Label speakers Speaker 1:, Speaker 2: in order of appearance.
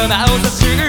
Speaker 1: その青さする